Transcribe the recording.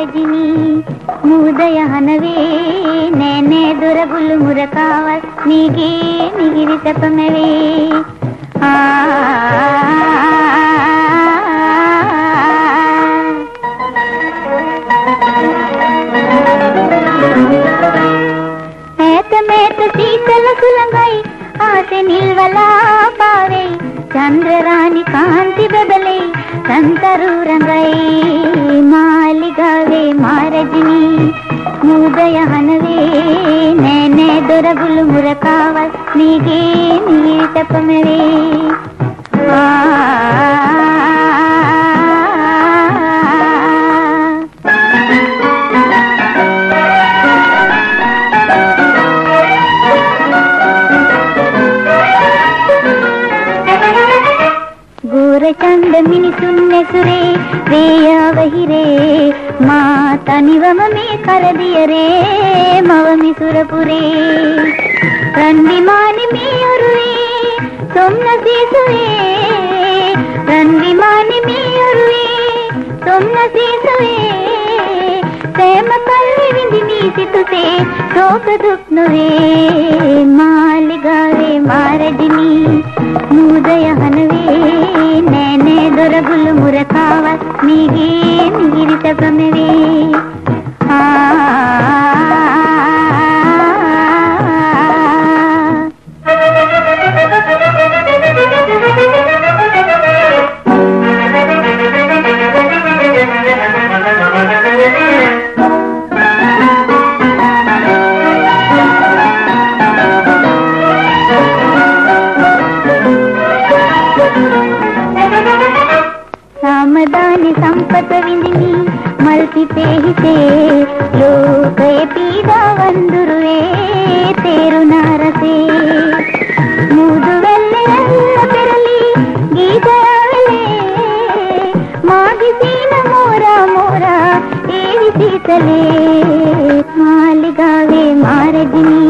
రజని ముదయహనవే నేనే దొరగులు మురకావ నీకే నిగిరి తపమవే. ఆ సీతల కులంగై ఆశ నిల్వలా పావై చంద్రరాణి కాంతి బదలై ಸಂತರೂರಂಗೈ ಮಾಲಿಗಾವೆ ಮಾರಜಿನಿ ಮೂದಯನವೇ ನೇನೆ ದೊರಗುಲು ಮುರಕಾವ ನೀಗೆ ನೀ ತಪಮವೇ ಆ සූර චන්ද මිනිසුන් නැසුරේ වේයාව හිරේ. මා තනිවම මේ කරදියරේ මව මිසුර පුරේ රන්විමානි මේ ඔරුවේ සොම්නසීසුවේ. රන්විමානි මේ ඔරුවේ සොම්නසීසුවේ. සෑම කල්හි විඳිමි සිතුසේ ශෝක දුක් නොවේ. దొరగులు మురకావ నీగే ಜ್ಞಾನ ಸಂಪತವಿದಿನಿ ಮಲ್ಪಿತೆ ಹಿತೆ ಲೋಕೆ ಪೀದ ವಂದುರುವೆ ತೇರು ನಾರಸೆ ಮೂದುವೆಲ್ಲೆಲ್ಲ ಪೆರಲಿ ಗೀತವಲೆ ಮಾಗಿಸಿನ ಮೋರ ಮೋರ ಏವಿಸಿತಲೆ ಮಾಲಿಗಾವೆ ಮಾರದಿನಿ